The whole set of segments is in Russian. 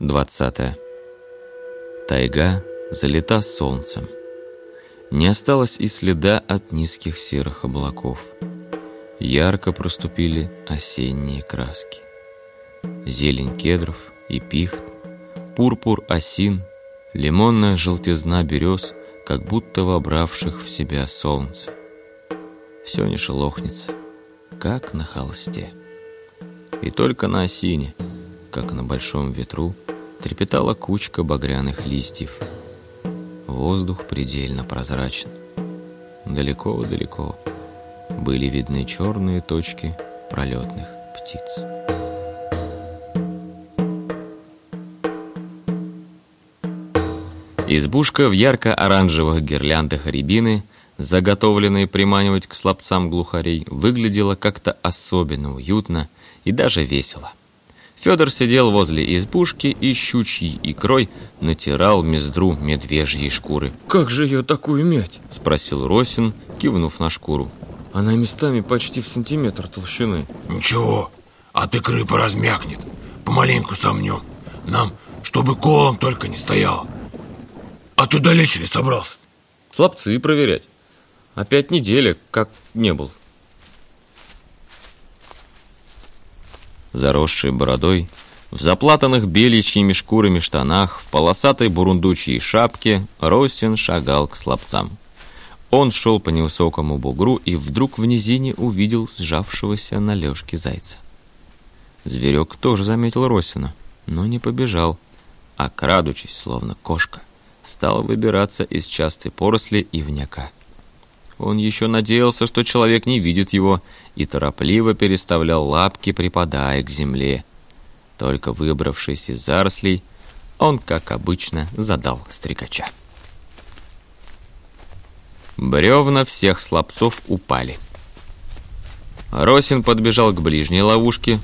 Глава 20 Тайга залита солнцем. Не осталось и следа от низких серых облаков. Ярко проступили осенние краски. Зелень кедров и пихт, пурпур осин, лимонная желтизна берез, как будто вобравших в себя солнце. Все не шелохнется, как на холсте. И только на осине — как на большом ветру, трепетала кучка багряных листьев. Воздух предельно прозрачен. Далеко-далеко были видны черные точки пролетных птиц. Избушка в ярко-оранжевых гирляндах рябины, заготовленной приманивать к слабцам глухарей, выглядела как-то особенно уютно и даже весело. Федор сидел возле избушки и щучьей икрой натирал мездру медвежьей шкуры. «Как же ее такую мять?» – спросил Росин, кивнув на шкуру. «Она местами почти в сантиметр толщины». «Ничего, от икры поразмякнет. Помаленьку сомнем. Нам, чтобы колом только не стояло. А ты далече ли собрался?» «Слабцы проверять. Опять неделя, как не был». Заросший бородой, в заплатанных беличьими шкурами штанах, в полосатой бурундучьей шапке Росин шагал к слабцам. Он шел по невысокому бугру и вдруг в низине увидел сжавшегося на лёжке зайца. Зверек тоже заметил Росина, но не побежал, а, крадучись, словно кошка, стал выбираться из частой поросли и вняка. Он еще надеялся, что человек не видит его, и торопливо переставлял лапки, припадая к земле. Только выбравшись из зарослей, он, как обычно, задал стрекача. Бревна всех слабцов упали. Росин подбежал к ближней ловушке.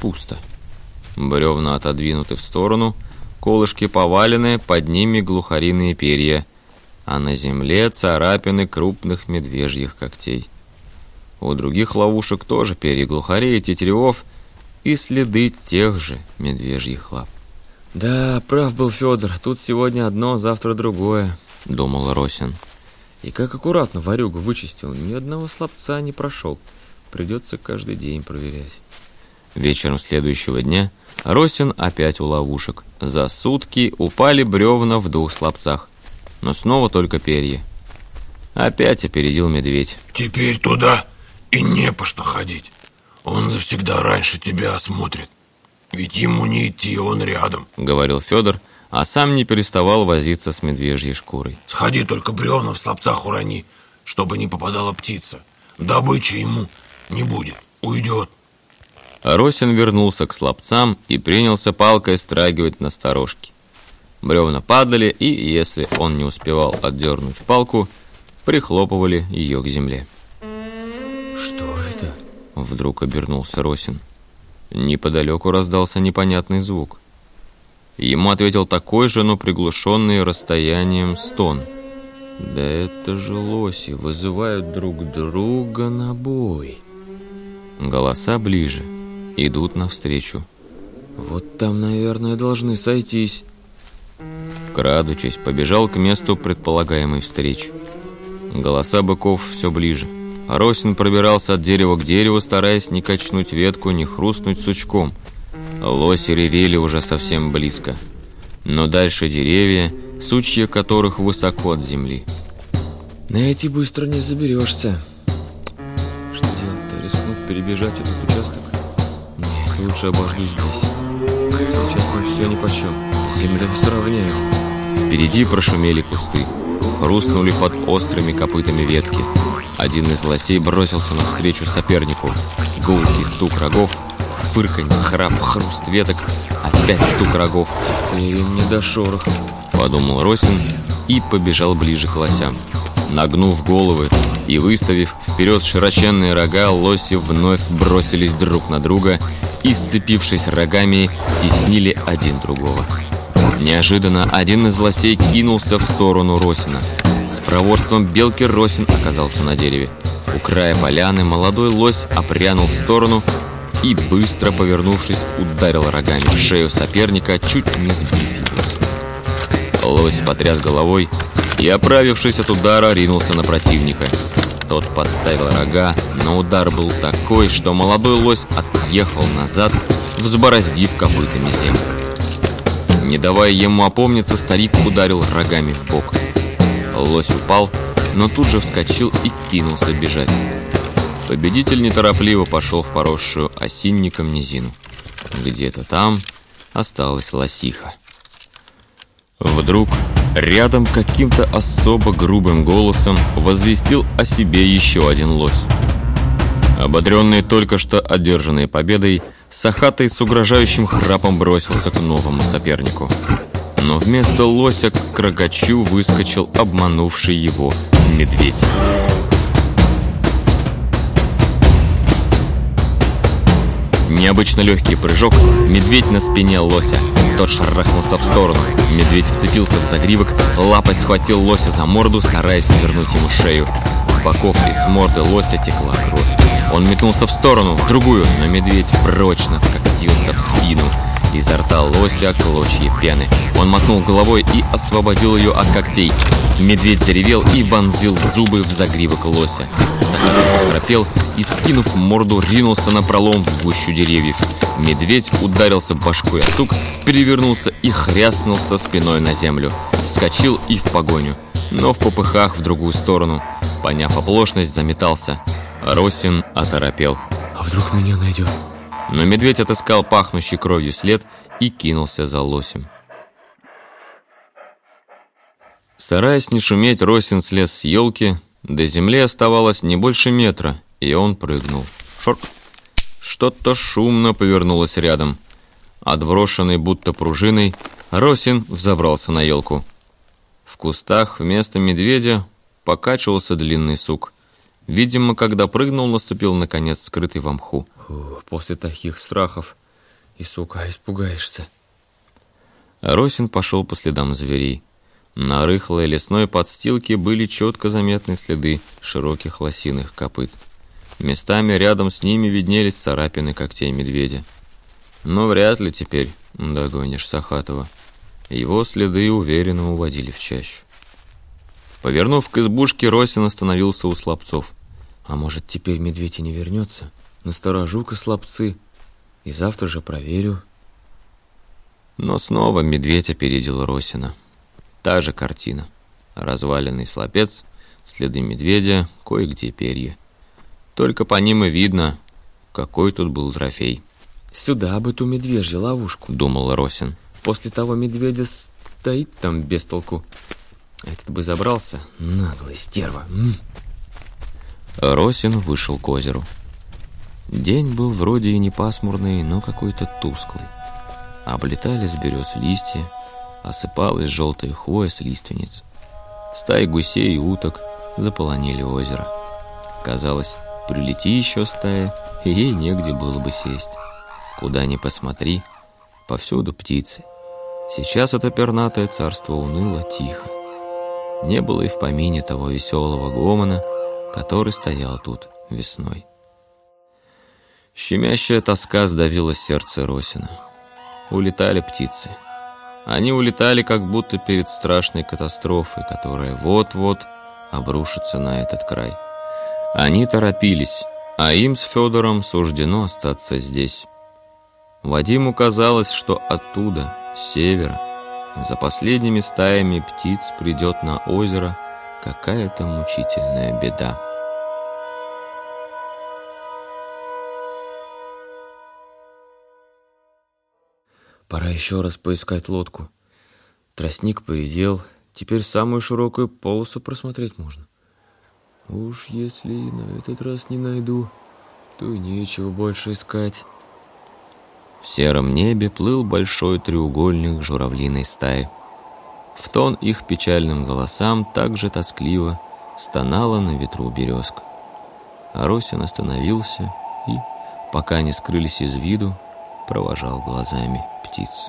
Пусто. Бревна отодвинуты в сторону, колышки повалены, под ними глухариные перья — а на земле царапины крупных медвежьих когтей. У других ловушек тоже перья глухарей и тетеревов и следы тех же медвежьих лап. «Да, прав был Федор, тут сегодня одно, завтра другое», — думал Росин. «И как аккуратно варюгу вычистил, ни одного слабца не прошел. Придется каждый день проверять». Вечером следующего дня Росин опять у ловушек. За сутки упали бревна в двух слабцах но снова только перья. Опять опередил медведь. «Теперь туда и не по что ходить. Он завсегда раньше тебя осмотрит. Ведь ему не идти, он рядом», — говорил Федор, а сам не переставал возиться с медвежьей шкурой. «Сходи только бревна в слабцах урони, чтобы не попадала птица. Добычи ему не будет, уйдет». Росин вернулся к слабцам и принялся палкой страгивать на сторожке. Бревна падали, и, если он не успевал отдернуть палку, прихлопывали ее к земле. «Что это?» Вдруг обернулся Росин. Неподалеку раздался непонятный звук. Ему ответил такой же, но приглушенный расстоянием стон. «Да это же лоси вызывают друг друга на бой!» Голоса ближе, идут навстречу. «Вот там, наверное, должны сойтись». Крадучись, побежал к месту предполагаемой встречи. Голоса быков все ближе. Росин пробирался от дерева к дереву, стараясь не качнуть ветку, не хрустнуть сучком. Лоси ревели уже совсем близко. Но дальше деревья, сучья которых высоко от земли. На эти быстро не заберешься. Что делать-то? Рискнуть перебежать этот участок? Нет, лучше обожду здесь. Сейчас им все нипочем. Земля все равняет. Впереди прошумели кусты. Хрустнули под острыми копытами ветки. Один из лосей бросился навстречу сопернику. Гулкий стук рогов, фырканье, храп, хруст веток. Опять стук рогов. «Теперь им не до шороха», — подумал Росин и побежал ближе к лосям. Нагнув головы и выставив вперед широченные рога, лоси вновь бросились друг на друга и, сцепившись рогами, теснили один другого. Неожиданно один из лосей кинулся в сторону Росина. С проворством белки Росин оказался на дереве. У края поляны молодой лось опрянул в сторону и, быстро повернувшись, ударил рогами в шею соперника, чуть не сбив его. Лось потряс головой и, оправившись от удара, ринулся на противника. Тот подставил рога, но удар был такой, что молодой лось отъехал назад, взбороздив копытами землю. Не давая ему опомниться, старик ударил рогами в бок. Лось упал, но тут же вскочил и кинулся бежать. Победитель неторопливо пошел в поросшую осинником низину. Где-то там осталась лосиха. Вдруг рядом каким-то особо грубым голосом возвестил о себе еще один лось. Ободренный только что одержанной победой, Сахатый с угрожающим храпом бросился к новому сопернику. Но вместо лося к крокачу выскочил обманувший его медведь. Необычно легкий прыжок, медведь на спине лося. Тот шарахнулся в сторону. Медведь вцепился в загривок, лапой схватил лося за морду, стараясь свернуть ему шею. Боков и с морды лося текла кровь. Он метнулся в сторону, в другую, но медведь прочно вкатился в спину. Изо рта лося клочья пены. Он мотнул головой и освободил ее от когтей. Медведь заревел и вонзил зубы в загривок лося. Сахатый захрапел и, вскинув морду, ринулся на пролом в гущу деревьев. Медведь ударился башкой о сук, перевернулся и хряснулся спиной на землю. Вскочил и в погоню, но в попыхах в другую сторону. Поняв оплошность, заметался. Росин оторопел. А вдруг меня найдет? Но медведь отыскал пахнущий кровью след и кинулся за лосем. Стараясь не шуметь, Росин слез с елки. До земли оставалось не больше метра, и он прыгнул. Шорк! Что-то шумно повернулось рядом. Отброшенный будто пружиной, Росин взобрался на елку. В кустах вместо медведя покачивался длинный сук. Видимо, когда прыгнул, наступил, наконец, скрытый в мху. После таких страхов и, сука, испугаешься. Росин пошел по следам зверей. На рыхлой лесной подстилке были четко заметны следы широких лосиных копыт. Местами рядом с ними виднелись царапины когтей медведя. Но вряд ли теперь догонишь Сахатова. Его следы уверенно уводили в чащу. Повернув к избушке, Росин остановился у слабцов. А может, теперь медведь и не вернется? Насторожу-ка слабцы, и завтра же проверю. Но снова медведь опередил Росина. Та же картина. Разваленный слабец, следы медведя, кое-где перья. Только по ним и видно, какой тут был трофей. «Сюда бы ту медвежью ловушку», — думал Росин. «После того медведя стоит там без толку. Этот бы забрался. Наглый стерва. Росин вышел к озеру. День был вроде и не пасмурный, но какой-то тусклый. Облетали с берез листья, осыпалась желтая хвоя с лиственниц. Стаи гусей и уток заполонили озеро. Казалось, прилети еще стая, и ей негде было бы сесть. Куда ни посмотри, повсюду птицы. Сейчас это пернатое царство уныло тихо. Не было и в помине того веселого гомона, который стоял тут весной. Щемящая тоска сдавила сердце Росина. Улетали птицы. Они улетали как будто перед страшной катастрофой, которая вот-вот обрушится на этот край. Они торопились, а им с Федором суждено остаться здесь. Вадиму казалось, что оттуда, с севера, за последними стаями птиц придет на озеро какая-то мучительная беда. Пора еще раз поискать лодку. Тростник поредел, теперь самую широкую полосу просмотреть можно. Уж если на этот раз не найду, то и нечего больше искать. В сером небе плыл большой треугольник журавлиной стаи. В тон их печальным голосам также тоскливо стонала на ветру березка. Аросин остановился и, пока не скрылись из виду, провожал глазами птиц.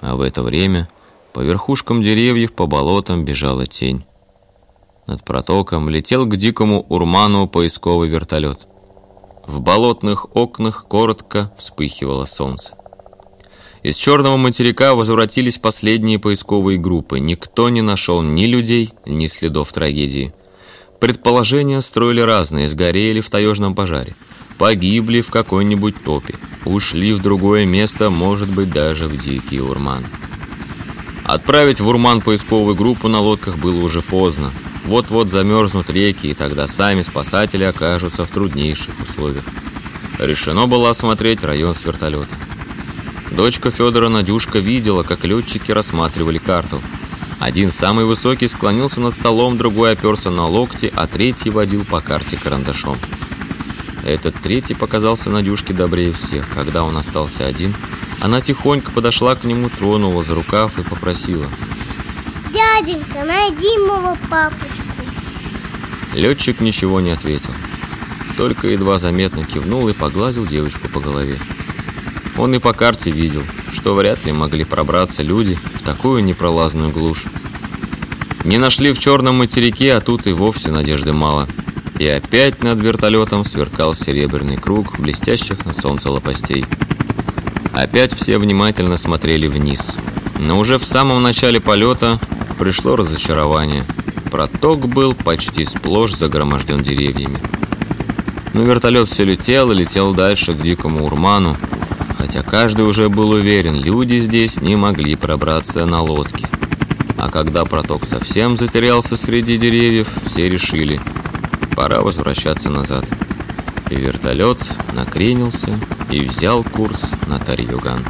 А в это время по верхушкам деревьев по болотам бежала тень. Над протоком летел к дикому урману поисковый вертолет. В болотных окнах коротко вспыхивало солнце. Из черного материка возвратились последние поисковые группы. Никто не нашел ни людей, ни следов трагедии. Предположения строили разные, сгорели в таежном пожаре, погибли в какой-нибудь топе, ушли в другое место, может быть, даже в дикий урман. Отправить в урман поисковую группу на лодках было уже поздно. Вот-вот замерзнут реки, и тогда сами спасатели окажутся в труднейших условиях. Решено было осмотреть район с вертолета. Дочка Федора Надюшка видела, как летчики рассматривали карту. Один, самый высокий, склонился над столом, другой оперся на локти, а третий водил по карте карандашом. Этот третий показался Надюшке добрее всех. Когда он остался один, она тихонько подошла к нему, тронула за рукав и попросила. «Дяденька, найди моего папочку!» Летчик ничего не ответил. Только едва заметно кивнул и погладил девочку по голове. Он и по карте видел, что вряд ли могли пробраться люди в такую непролазную глушь. Не нашли в черном материке, а тут и вовсе надежды мало. И опять над вертолетом сверкал серебряный круг блестящих на солнце лопастей. Опять все внимательно смотрели вниз. Но уже в самом начале полета пришло разочарование. Проток был почти сплошь загроможден деревьями. Но вертолет все летел и летел дальше к дикому урману, хотя каждый уже был уверен, люди здесь не могли пробраться на лодке. А когда проток совсем затерялся среди деревьев, все решили, пора возвращаться назад. И вертолет накренился и взял курс на Тарьюган.